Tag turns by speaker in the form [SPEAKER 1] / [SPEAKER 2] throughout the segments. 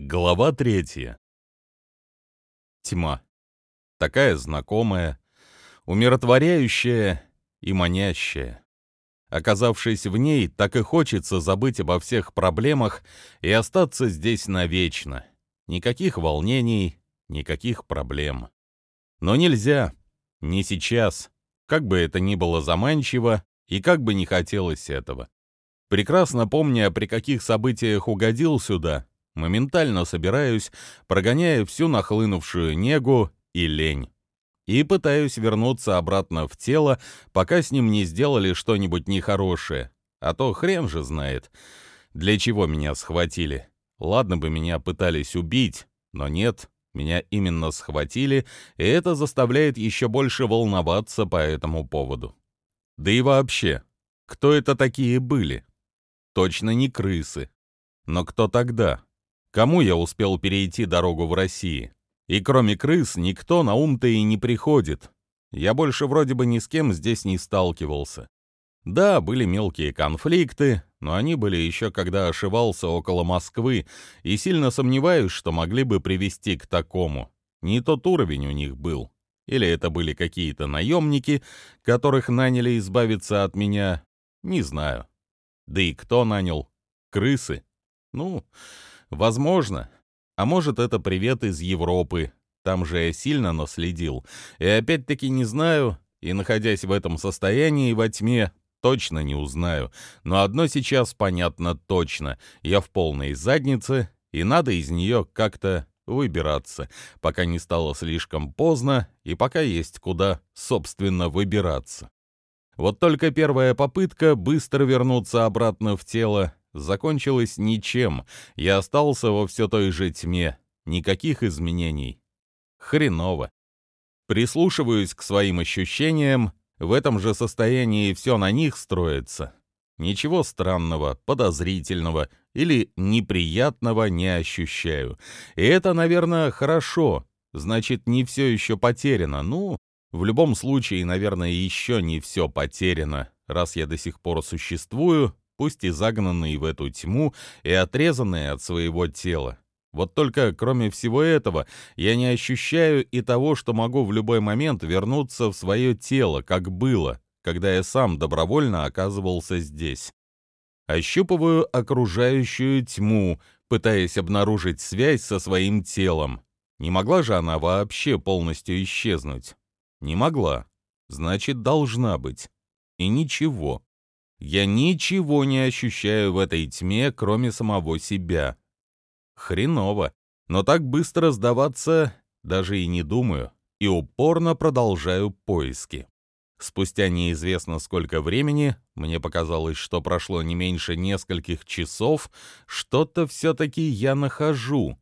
[SPEAKER 1] Глава третья. Тьма. Такая знакомая, умиротворяющая и манящая. Оказавшись в ней, так и хочется забыть обо всех проблемах и остаться здесь навечно. Никаких волнений, никаких проблем. Но нельзя. Не сейчас. Как бы это ни было заманчиво и как бы не хотелось этого. Прекрасно помня, при каких событиях угодил сюда, моментально собираюсь, прогоняя всю нахлынувшую негу и лень. И пытаюсь вернуться обратно в тело, пока с ним не сделали что-нибудь нехорошее. А то хрен же знает, для чего меня схватили. Ладно бы меня пытались убить, но нет, меня именно схватили, и это заставляет еще больше волноваться по этому поводу. Да и вообще, кто это такие были? Точно не крысы. Но кто тогда? Кому я успел перейти дорогу в России? И кроме крыс никто на ум-то и не приходит. Я больше вроде бы ни с кем здесь не сталкивался. Да, были мелкие конфликты, но они были еще когда ошивался около Москвы, и сильно сомневаюсь, что могли бы привести к такому. Не тот уровень у них был. Или это были какие-то наемники, которых наняли избавиться от меня, не знаю. Да и кто нанял? Крысы? Ну, Возможно. А может, это привет из Европы. Там же я сильно наследил. И опять-таки не знаю, и, находясь в этом состоянии во тьме, точно не узнаю. Но одно сейчас понятно точно. Я в полной заднице, и надо из нее как-то выбираться, пока не стало слишком поздно и пока есть куда, собственно, выбираться. Вот только первая попытка быстро вернуться обратно в тело закончилось ничем. Я остался во все той же тьме. Никаких изменений. Хреново. Прислушиваюсь к своим ощущениям. В этом же состоянии все на них строится. Ничего странного, подозрительного или неприятного не ощущаю. И это, наверное, хорошо. Значит, не все еще потеряно. Ну, в любом случае, наверное, еще не все потеряно. Раз я до сих пор существую, пусть и загнанный в эту тьму и отрезанный от своего тела. Вот только, кроме всего этого, я не ощущаю и того, что могу в любой момент вернуться в свое тело, как было, когда я сам добровольно оказывался здесь. Ощупываю окружающую тьму, пытаясь обнаружить связь со своим телом. Не могла же она вообще полностью исчезнуть? Не могла. Значит, должна быть. И ничего. Я ничего не ощущаю в этой тьме, кроме самого себя. Хреново. Но так быстро сдаваться даже и не думаю, и упорно продолжаю поиски. Спустя неизвестно сколько времени, мне показалось, что прошло не меньше нескольких часов, что-то все-таки я нахожу.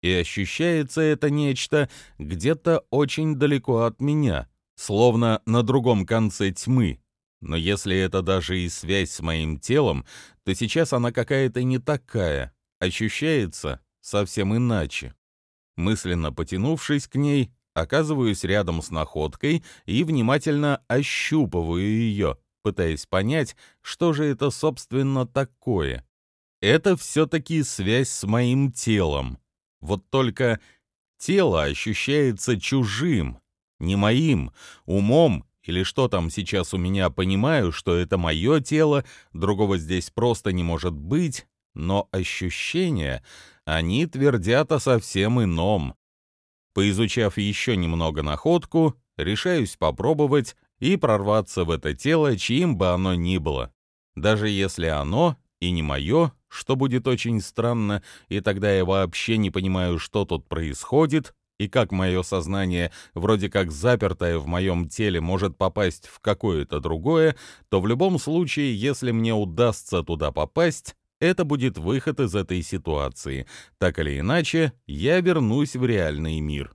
[SPEAKER 1] И ощущается это нечто где-то очень далеко от меня, словно на другом конце тьмы, но если это даже и связь с моим телом, то сейчас она какая-то не такая, ощущается совсем иначе. Мысленно потянувшись к ней, оказываюсь рядом с находкой и внимательно ощупываю ее, пытаясь понять, что же это, собственно, такое. Это все-таки связь с моим телом. Вот только тело ощущается чужим, не моим, умом или что там сейчас у меня, понимаю, что это мое тело, другого здесь просто не может быть, но ощущения, они твердят о совсем ином. Поизучав еще немного находку, решаюсь попробовать и прорваться в это тело, чьим бы оно ни было. Даже если оно и не мое, что будет очень странно, и тогда я вообще не понимаю, что тут происходит, и как мое сознание, вроде как запертое в моем теле, может попасть в какое-то другое, то в любом случае, если мне удастся туда попасть, это будет выход из этой ситуации. Так или иначе, я вернусь в реальный мир.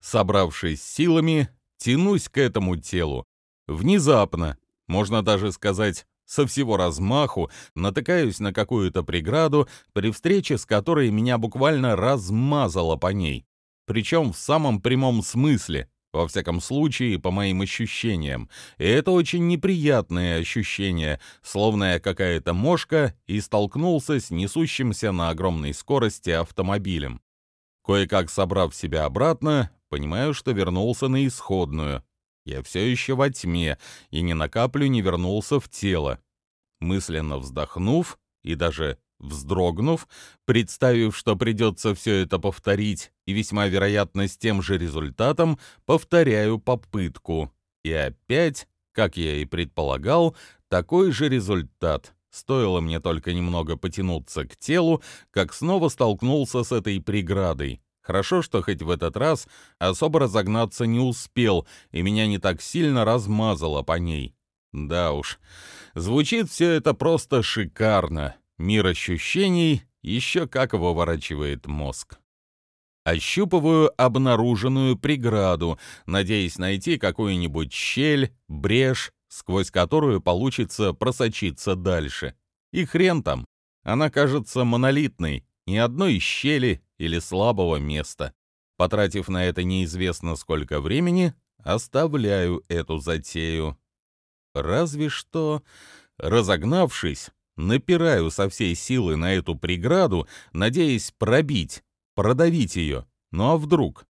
[SPEAKER 1] Собравшись силами, тянусь к этому телу. Внезапно, можно даже сказать, со всего размаху натыкаюсь на какую-то преграду, при встрече с которой меня буквально размазало по ней. Причем в самом прямом смысле. во всяком случае, по моим ощущениям. И это очень неприятное ощущение, словно я какая-то мошка и столкнулся с несущимся на огромной скорости автомобилем. Кое-как собрав себя обратно, понимаю, что вернулся на исходную. Я все еще во тьме и ни на каплю не вернулся в тело. Мысленно вздохнув и даже вздрогнув, представив, что придется все это повторить, и весьма вероятно с тем же результатом, повторяю попытку. И опять, как я и предполагал, такой же результат. Стоило мне только немного потянуться к телу, как снова столкнулся с этой преградой. Хорошо, что хоть в этот раз особо разогнаться не успел, и меня не так сильно размазало по ней. Да уж, звучит все это просто шикарно. Мир ощущений еще как выворачивает мозг. Ощупываю обнаруженную преграду, надеясь найти какую-нибудь щель, брешь, сквозь которую получится просочиться дальше. И хрен там, она кажется монолитной, ни одной щели или слабого места. Потратив на это неизвестно сколько времени, оставляю эту затею. Разве что, разогнавшись, напираю со всей силы на эту преграду, надеясь пробить, продавить ее. Ну а вдруг?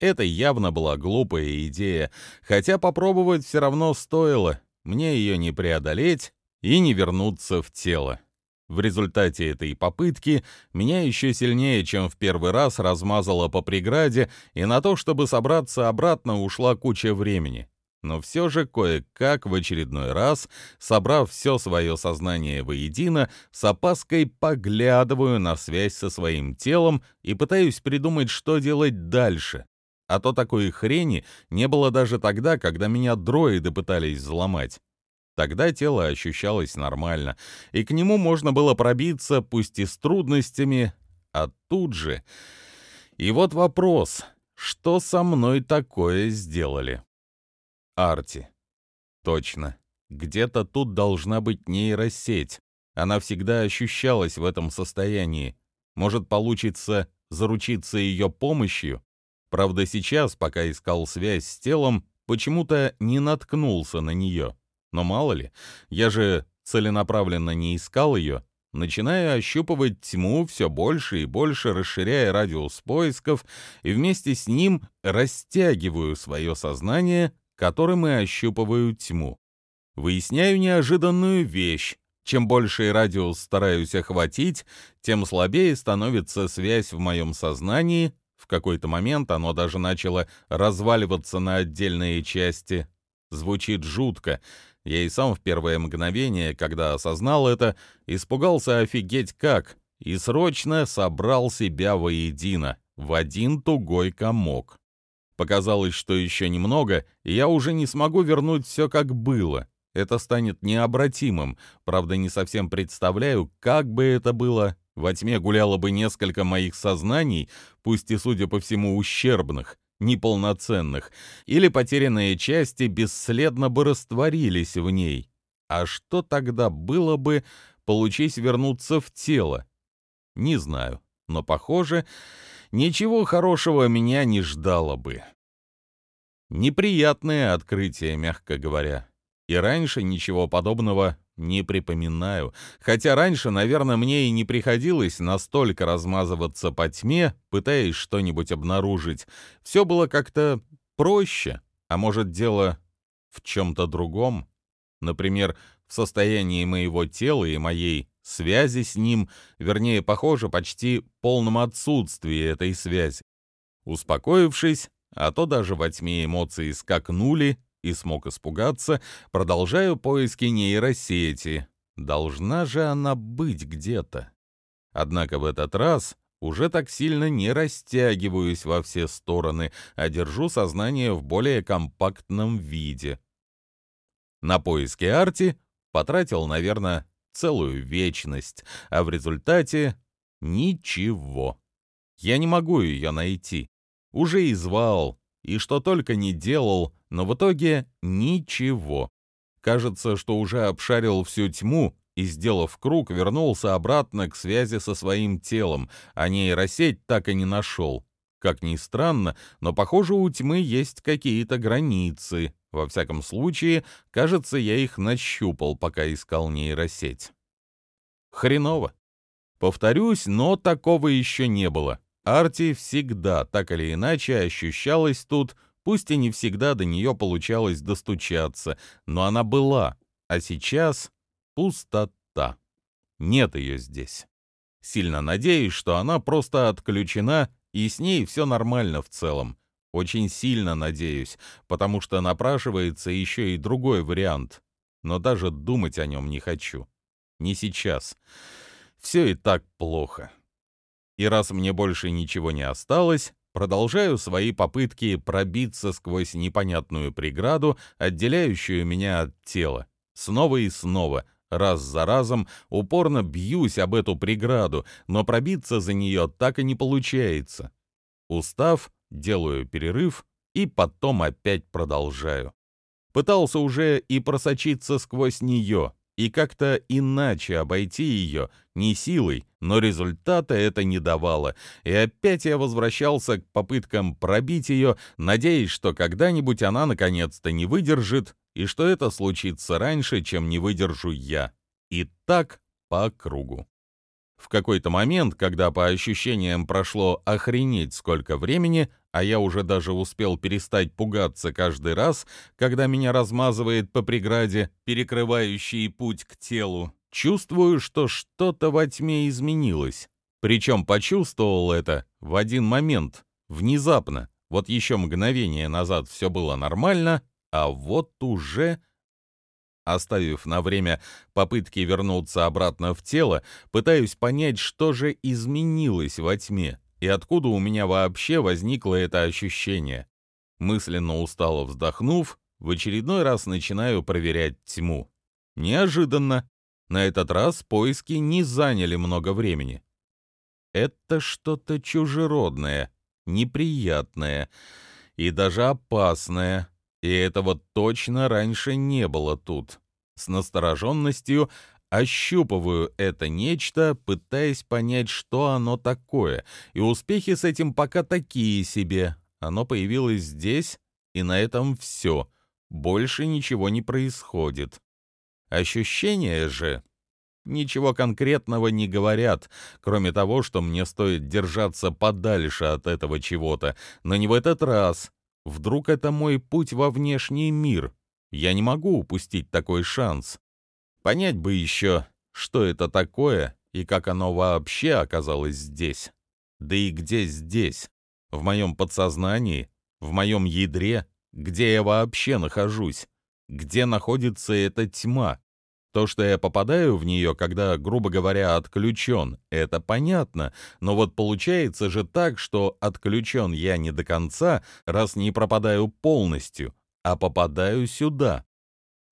[SPEAKER 1] Это явно была глупая идея, хотя попробовать все равно стоило. Мне ее не преодолеть и не вернуться в тело. В результате этой попытки меня еще сильнее, чем в первый раз, размазало по преграде, и на то, чтобы собраться обратно, ушла куча времени. Но все же кое-как в очередной раз, собрав все свое сознание воедино, с опаской поглядываю на связь со своим телом и пытаюсь придумать, что делать дальше. А то такой хрени не было даже тогда, когда меня дроиды пытались взломать. Тогда тело ощущалось нормально, и к нему можно было пробиться, пусть и с трудностями, а тут же... И вот вопрос, что со мной такое сделали? Арти. Точно. Где-то тут должна быть нейросеть. Она всегда ощущалась в этом состоянии. Может, получится заручиться ее помощью? Правда, сейчас, пока искал связь с телом, почему-то не наткнулся на нее. Но мало ли, я же целенаправленно не искал ее, начиная ощупывать тьму все больше и больше, расширяя радиус поисков, и вместе с ним растягиваю свое сознание, которым и ощупываю тьму. Выясняю неожиданную вещь. Чем больше радиус стараюсь охватить, тем слабее становится связь в моем сознании. В какой-то момент оно даже начало разваливаться на отдельные части. Звучит жутко, я и сам в первое мгновение, когда осознал это, испугался офигеть как, и срочно собрал себя воедино, в один тугой комок. Показалось, что еще немного, и я уже не смогу вернуть все как было. Это станет необратимым, правда, не совсем представляю, как бы это было. Во тьме гуляло бы несколько моих сознаний, пусть и, судя по всему, ущербных неполноценных, или потерянные части бесследно бы растворились в ней. А что тогда было бы, получись вернуться в тело? Не знаю, но, похоже, ничего хорошего меня не ждало бы. Неприятное открытие, мягко говоря. И раньше ничего подобного не припоминаю, хотя раньше, наверное, мне и не приходилось настолько размазываться по тьме, пытаясь что-нибудь обнаружить. Все было как-то проще, а может дело в чем-то другом? Например, в состоянии моего тела и моей связи с ним, вернее, похоже, почти полном отсутствии этой связи. Успокоившись, а то даже во тьме эмоции скакнули, и смог испугаться, продолжаю поиски нейросети. Должна же она быть где-то. Однако в этот раз уже так сильно не растягиваюсь во все стороны, а держу сознание в более компактном виде. На поиски Арти потратил, наверное, целую вечность, а в результате — ничего. Я не могу ее найти. Уже и звал, и что только не делал, но в итоге ничего. Кажется, что уже обшарил всю тьму и, сделав круг, вернулся обратно к связи со своим телом, а нейросеть так и не нашел. Как ни странно, но, похоже, у тьмы есть какие-то границы. Во всяком случае, кажется, я их нащупал, пока искал нейросеть. Хреново. Повторюсь, но такого еще не было. Арти всегда, так или иначе, ощущалась тут, пусть и не всегда до нее получалось достучаться, но она была, а сейчас пустота. Нет ее здесь. Сильно надеюсь, что она просто отключена, и с ней все нормально в целом. Очень сильно надеюсь, потому что напрашивается еще и другой вариант. Но даже думать о нем не хочу. Не сейчас. Все и так плохо. И раз мне больше ничего не осталось, продолжаю свои попытки пробиться сквозь непонятную преграду, отделяющую меня от тела. Снова и снова, раз за разом, упорно бьюсь об эту преграду, но пробиться за нее так и не получается. Устав, делаю перерыв и потом опять продолжаю. Пытался уже и просочиться сквозь нее, и как-то иначе обойти ее, не силой, но результата это не давало, и опять я возвращался к попыткам пробить ее, надеясь, что когда-нибудь она наконец-то не выдержит, и что это случится раньше, чем не выдержу я. И так по кругу. В какой-то момент, когда по ощущениям прошло охренеть сколько времени, а я уже даже успел перестать пугаться каждый раз, когда меня размазывает по преграде, перекрывающей путь к телу, чувствую, что что-то во тьме изменилось. Причем почувствовал это в один момент, внезапно. Вот еще мгновение назад все было нормально, а вот уже Оставив на время попытки вернуться обратно в тело, пытаюсь понять, что же изменилось во тьме и откуда у меня вообще возникло это ощущение. Мысленно устало вздохнув, в очередной раз начинаю проверять тьму. Неожиданно. На этот раз поиски не заняли много времени. Это что-то чужеродное, неприятное и даже опасное, и этого точно раньше не было тут. С настороженностью ощупываю это нечто, пытаясь понять, что оно такое, и успехи с этим пока такие себе. Оно появилось здесь, и на этом все. Больше ничего не происходит. Ощущения же ничего конкретного не говорят, кроме того, что мне стоит держаться подальше от этого чего-то, но не в этот раз, Вдруг это мой путь во внешний мир? Я не могу упустить такой шанс. Понять бы еще, что это такое и как оно вообще оказалось здесь. Да и где здесь? В моем подсознании? В моем ядре? Где я вообще нахожусь? Где находится эта тьма? То, что я попадаю в нее, когда, грубо говоря, отключен, это понятно, но вот получается же так, что отключен я не до конца, раз не пропадаю полностью, а попадаю сюда.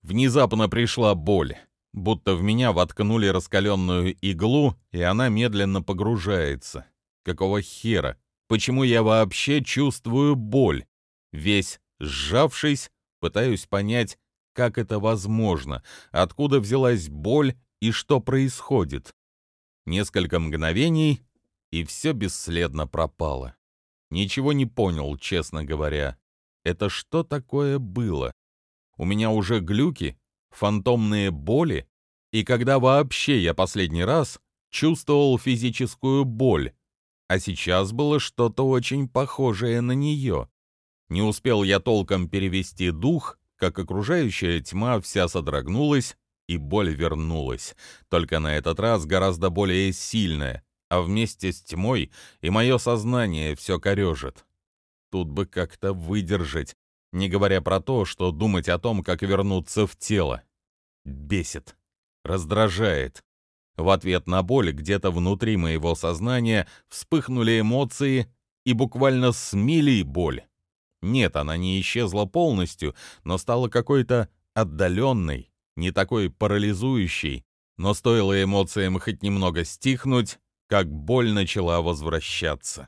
[SPEAKER 1] Внезапно пришла боль, будто в меня воткнули раскаленную иглу, и она медленно погружается. Какого хера? Почему я вообще чувствую боль? Весь сжавшись, пытаюсь понять, как это возможно? Откуда взялась боль и что происходит? Несколько мгновений, и все бесследно пропало. Ничего не понял, честно говоря. Это что такое было? У меня уже глюки, фантомные боли? И когда вообще я последний раз чувствовал физическую боль? А сейчас было что-то очень похожее на нее. Не успел я толком перевести дух, как окружающая тьма вся содрогнулась, и боль вернулась, только на этот раз гораздо более сильная, а вместе с тьмой и мое сознание все корежит. Тут бы как-то выдержать, не говоря про то, что думать о том, как вернуться в тело. Бесит, раздражает. В ответ на боль где-то внутри моего сознания вспыхнули эмоции и буквально смели боль. Нет, она не исчезла полностью, но стала какой-то отдаленной, не такой парализующей. Но стоило эмоциям хоть немного стихнуть, как боль начала возвращаться.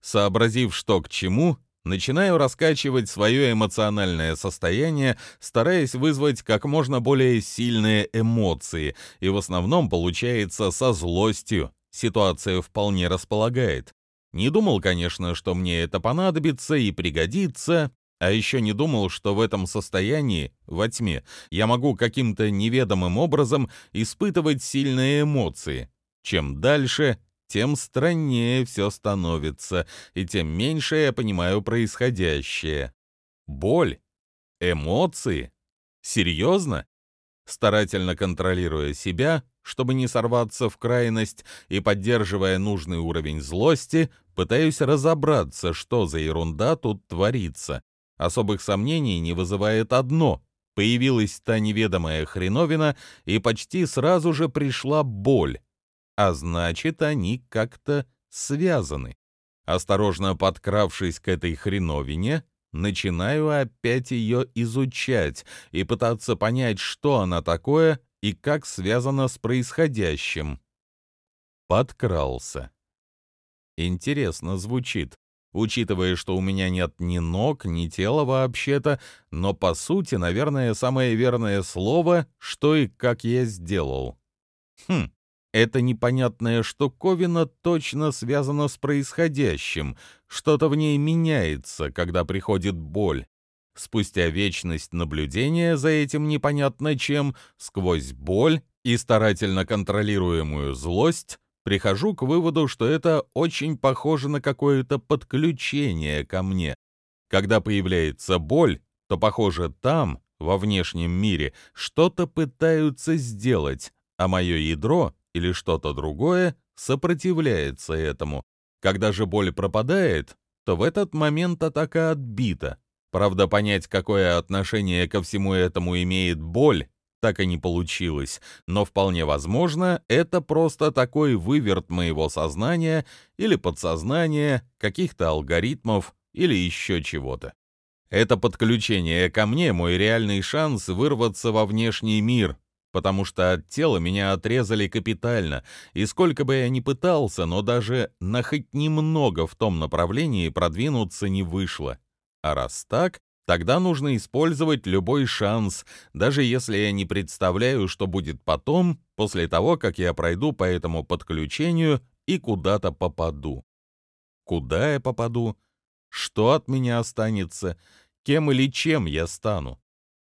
[SPEAKER 1] Сообразив, что к чему, начинаю раскачивать свое эмоциональное состояние, стараясь вызвать как можно более сильные эмоции, и в основном получается со злостью. Ситуация вполне располагает. Не думал, конечно, что мне это понадобится и пригодится, а еще не думал, что в этом состоянии, во тьме, я могу каким-то неведомым образом испытывать сильные эмоции. Чем дальше, тем страннее все становится, и тем меньше я понимаю происходящее. Боль? Эмоции? Серьезно? Старательно контролируя себя, чтобы не сорваться в крайность и поддерживая нужный уровень злости, пытаюсь разобраться, что за ерунда тут творится. Особых сомнений не вызывает одно. Появилась та неведомая хреновина, и почти сразу же пришла боль. А значит, они как-то связаны. Осторожно подкравшись к этой хреновине, начинаю опять ее изучать и пытаться понять, что она такое и как связано с происходящим. Подкрался. Интересно звучит учитывая, что у меня нет ни ног, ни тела вообще-то, но по сути, наверное, самое верное слово, что и как я сделал. Хм, эта непонятная штуковина точно связана с происходящим, что-то в ней меняется, когда приходит боль. Спустя вечность наблюдения за этим непонятно чем, сквозь боль и старательно контролируемую злость, прихожу к выводу, что это очень похоже на какое-то подключение ко мне. Когда появляется боль, то, похоже, там, во внешнем мире, что-то пытаются сделать, а мое ядро или что-то другое сопротивляется этому. Когда же боль пропадает, то в этот момент атака отбита. Правда, понять, какое отношение ко всему этому имеет боль, так и не получилось, но вполне возможно, это просто такой выверт моего сознания или подсознания, каких-то алгоритмов или еще чего-то. Это подключение ко мне мой реальный шанс вырваться во внешний мир, потому что от тела меня отрезали капитально, и сколько бы я ни пытался, но даже на хоть немного в том направлении продвинуться не вышло. А раз так, Тогда нужно использовать любой шанс, даже если я не представляю, что будет потом, после того, как я пройду по этому подключению и куда-то попаду. Куда я попаду? Что от меня останется? Кем или чем я стану?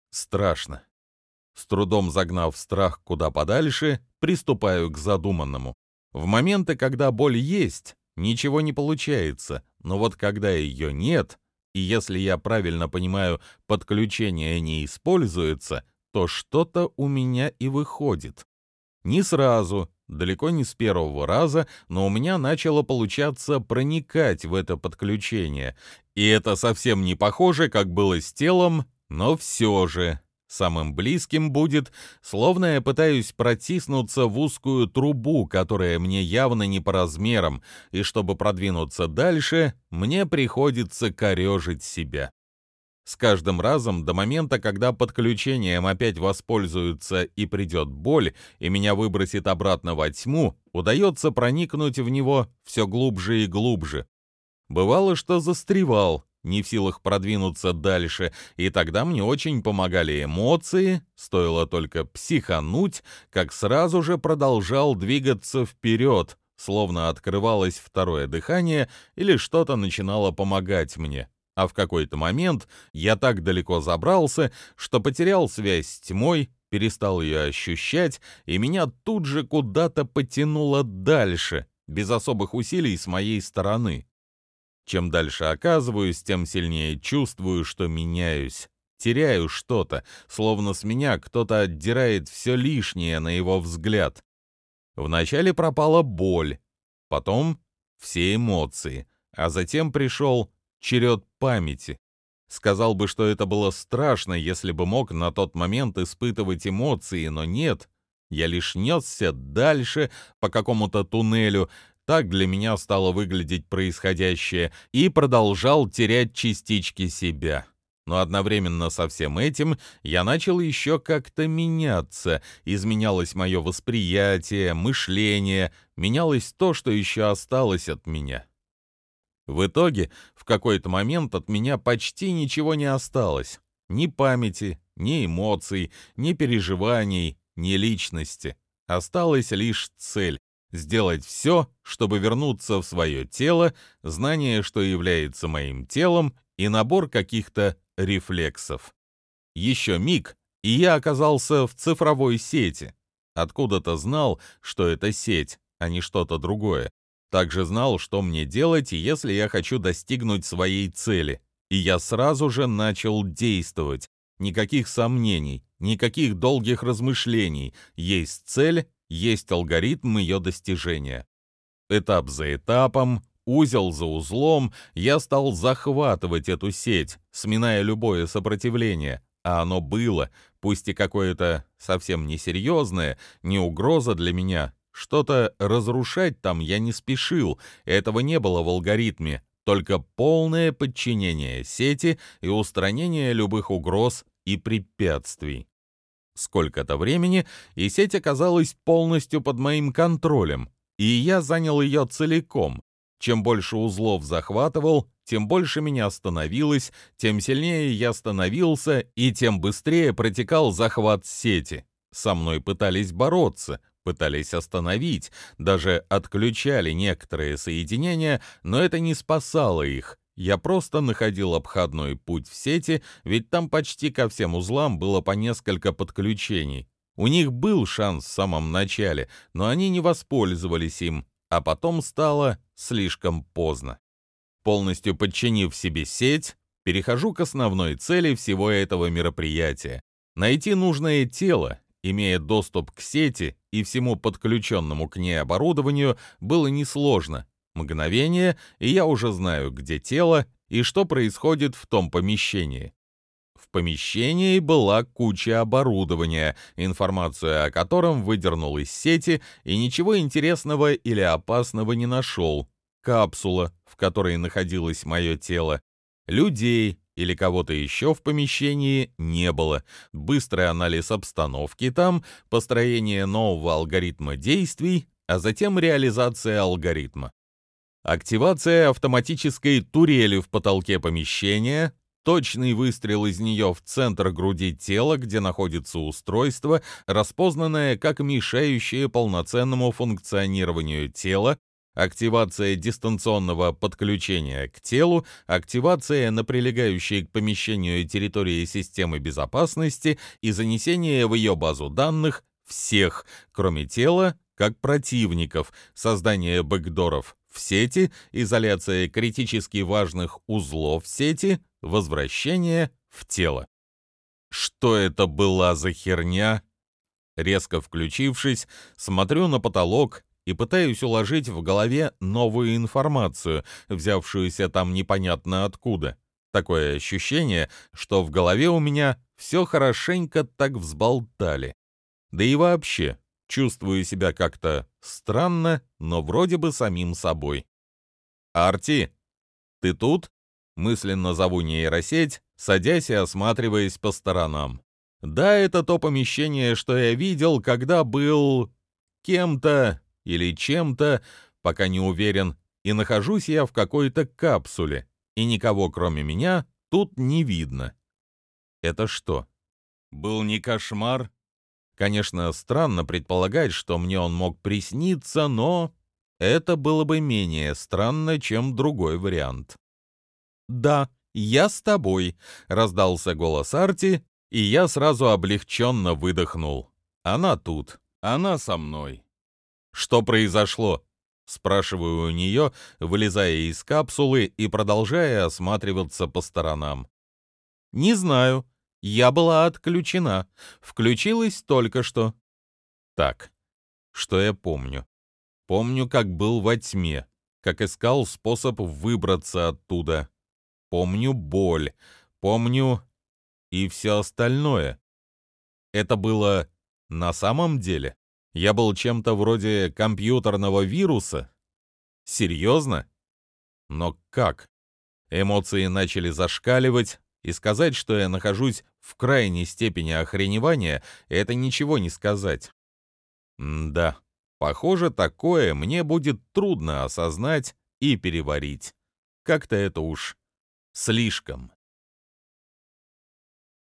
[SPEAKER 1] Страшно. С трудом загнав страх куда подальше, приступаю к задуманному. В моменты, когда боль есть, ничего не получается, но вот когда ее нет, и если я правильно понимаю, подключение не используется, то что-то у меня и выходит. Не сразу, далеко не с первого раза, но у меня начало получаться проникать в это подключение. И это совсем не похоже, как было с телом, но все же Самым близким будет, словно я пытаюсь протиснуться в узкую трубу, которая мне явно не по размерам, и чтобы продвинуться дальше, мне приходится корежить себя. С каждым разом до момента, когда подключением опять воспользуются и придет боль, и меня выбросит обратно во тьму, удается проникнуть в него все глубже и глубже. Бывало, что застревал, не в силах продвинуться дальше, и тогда мне очень помогали эмоции, стоило только психануть, как сразу же продолжал двигаться вперед, словно открывалось второе дыхание или что-то начинало помогать мне. А в какой-то момент я так далеко забрался, что потерял связь с тьмой, перестал ее ощущать, и меня тут же куда-то потянуло дальше, без особых усилий с моей стороны. Чем дальше оказываюсь, тем сильнее чувствую, что меняюсь. Теряю что-то, словно с меня кто-то отдирает все лишнее на его взгляд. Вначале пропала боль, потом все эмоции, а затем пришел черед памяти. Сказал бы, что это было страшно, если бы мог на тот момент испытывать эмоции, но нет. Я лишь несся дальше по какому-то туннелю, так для меня стало выглядеть происходящее, и продолжал терять частички себя. Но одновременно со всем этим я начал еще как-то меняться, изменялось мое восприятие, мышление, менялось то, что еще осталось от меня. В итоге, в какой-то момент от меня почти ничего не осталось. Ни памяти, ни эмоций, ни переживаний, ни личности. Осталась лишь цель сделать все, чтобы вернуться в свое тело, знание, что является моим телом, и набор каких-то рефлексов. Еще миг, и я оказался в цифровой сети. Откуда-то знал, что это сеть, а не что-то другое. Также знал, что мне делать, если я хочу достигнуть своей цели. И я сразу же начал действовать. Никаких сомнений, никаких долгих размышлений. Есть цель, есть алгоритм ее достижения. Этап за этапом, узел за узлом, я стал захватывать эту сеть, сминая любое сопротивление. А оно было, пусть и какое-то совсем несерьезное, не угроза для меня. Что-то разрушать там я не спешил, этого не было в алгоритме, только полное подчинение сети и устранение любых угроз и препятствий. Сколько-то времени, и сеть оказалась полностью под моим контролем, и я занял ее целиком. Чем больше узлов захватывал, тем больше меня становилось, тем сильнее я становился, и тем быстрее протекал захват сети. Со мной пытались бороться, пытались остановить, даже отключали некоторые соединения, но это не спасало их, я просто находил обходной путь в сети, ведь там почти ко всем узлам было по несколько подключений. У них был шанс в самом начале, но они не воспользовались им, а потом стало слишком поздно. Полностью подчинив себе сеть, перехожу к основной цели всего этого мероприятия. Найти нужное тело, имея доступ к сети и всему подключенному к ней оборудованию, было несложно, Мгновение, и я уже знаю, где тело и что происходит в том помещении. В помещении была куча оборудования, информацию о котором выдернул из сети и ничего интересного или опасного не нашел. Капсула, в которой находилось мое тело. Людей или кого-то еще в помещении не было. Быстрый анализ обстановки там, построение нового алгоритма действий, а затем реализация алгоритма. Активация автоматической турели в потолке помещения, точный выстрел из нее в центр груди тела, где находится устройство, распознанное как мешающее полноценному функционированию тела, активация дистанционного подключения к телу, активация на прилегающей к помещению территории системы безопасности и занесение в ее базу данных всех, кроме тела, как противников, создание бэкдоров в сети, изоляция критически важных узлов сети, возвращение в тело. Что это была за херня? Резко включившись, смотрю на потолок и пытаюсь уложить в голове новую информацию, взявшуюся там непонятно откуда. Такое ощущение, что в голове у меня все хорошенько так взболтали. Да и вообще, Чувствую себя как-то странно, но вроде бы самим собой. «Арти, ты тут?» Мысленно зову нейросеть, садясь и осматриваясь по сторонам. Да, это то помещение, что я видел, когда был кем-то или чем-то, пока не уверен, и нахожусь я в какой-то капсуле, и никого кроме меня тут не видно. Это что, был не кошмар? Конечно, странно предполагать, что мне он мог присниться, но это было бы менее странно, чем другой вариант. «Да, я с тобой», — раздался голос Арти, и я сразу облегченно выдохнул. «Она тут, она со мной». «Что произошло?» — спрашиваю у нее, вылезая из капсулы и продолжая осматриваться по сторонам. «Не знаю», я была отключена. Включилась только что. Так, что я помню? Помню, как был во тьме, как искал способ выбраться оттуда. Помню боль, помню и все остальное. Это было на самом деле? Я был чем-то вроде компьютерного вируса? Серьезно? Но как? Эмоции начали зашкаливать, и сказать, что я нахожусь в крайней степени охреневания, это ничего не сказать. М да, похоже, такое мне будет трудно осознать и переварить. Как-то это уж слишком.